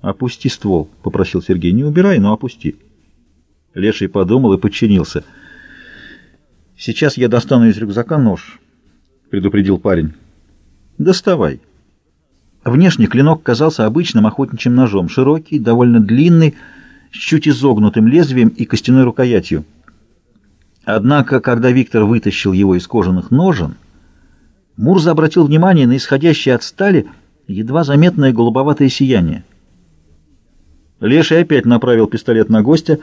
«Опусти ствол», — попросил Сергей. «Не убирай, но опусти». Леший подумал и подчинился. «Сейчас я достану из рюкзака нож», — предупредил парень. «Доставай». Внешне клинок казался обычным охотничьим ножом, широкий, довольно длинный, с чуть изогнутым лезвием и костяной рукоятью. Однако, когда Виктор вытащил его из кожаных ножен, Мурза обратил внимание на исходящее от стали едва заметное голубоватое сияние. Леший опять направил пистолет на гостя,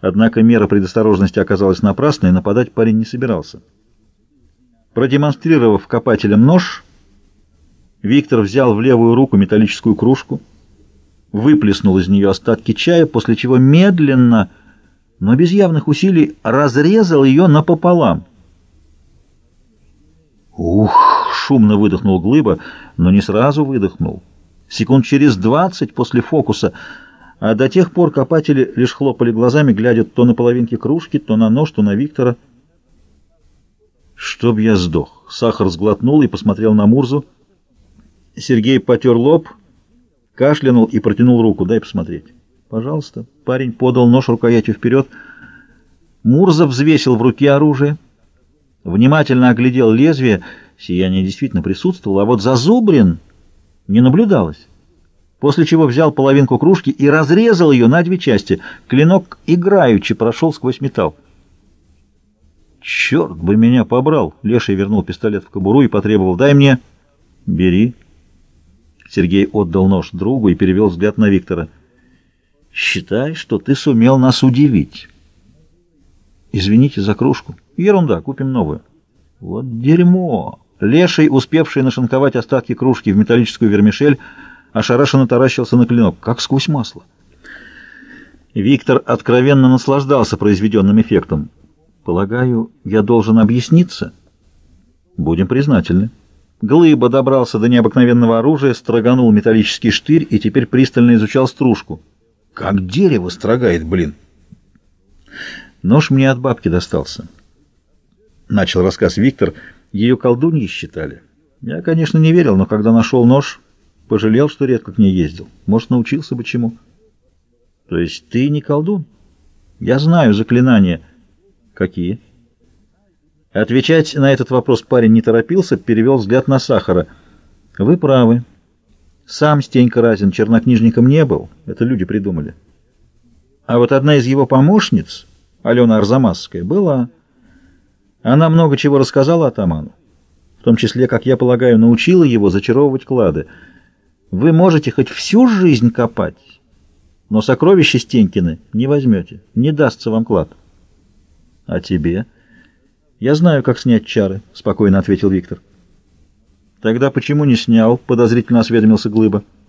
однако мера предосторожности оказалась напрасной, нападать парень не собирался. Продемонстрировав копателям нож, Виктор взял в левую руку металлическую кружку, выплеснул из нее остатки чая, после чего медленно, но без явных усилий, разрезал ее напополам. «Ух!» — шумно выдохнул Глыба, но не сразу выдохнул. Секунд через двадцать после фокуса — а до тех пор копатели лишь хлопали глазами, глядя то на половинки кружки, то на нож, то на Виктора. «Чтоб я сдох!» Сахар сглотнул и посмотрел на Мурзу. Сергей потер лоб, кашлянул и протянул руку. «Дай посмотреть». «Пожалуйста». Парень подал нож рукоятью вперед. Мурза взвесил в руке оружие, внимательно оглядел лезвие. Сияние действительно присутствовало, а вот Зазубрин не наблюдалось после чего взял половинку кружки и разрезал ее на две части. Клинок играючи прошел сквозь металл. «Черт бы меня побрал!» Леший вернул пистолет в кобуру и потребовал. «Дай мне!» «Бери!» Сергей отдал нож другу и перевел взгляд на Виктора. «Считай, что ты сумел нас удивить». «Извините за кружку. Ерунда, купим новую». «Вот дерьмо!» Леший, успевший нашинковать остатки кружки в металлическую вермишель, ошарашенно таращился на клинок, как сквозь масло. Виктор откровенно наслаждался произведенным эффектом. «Полагаю, я должен объясниться?» «Будем признательны». Глыба добрался до необыкновенного оружия, строганул металлический штырь и теперь пристально изучал стружку. «Как дерево строгает, блин!» «Нож мне от бабки достался», — начал рассказ Виктор. «Ее колдуньи считали. Я, конечно, не верил, но когда нашел нож, Пожалел, что редко к ней ездил. Может, научился бы чему. То есть ты не колдун? Я знаю заклинания. Какие? Отвечать на этот вопрос парень не торопился, перевел взгляд на Сахара. Вы правы. Сам Стенька Разин чернокнижником не был. Это люди придумали. А вот одна из его помощниц, Алена Арзамасская, была. Она много чего рассказала атаману. В том числе, как я полагаю, научила его зачаровывать клады. Вы можете хоть всю жизнь копать, но сокровища Стенькины не возьмете, не дастся вам клад. — А тебе? — Я знаю, как снять чары, — спокойно ответил Виктор. — Тогда почему не снял? — подозрительно осведомился Глыба. —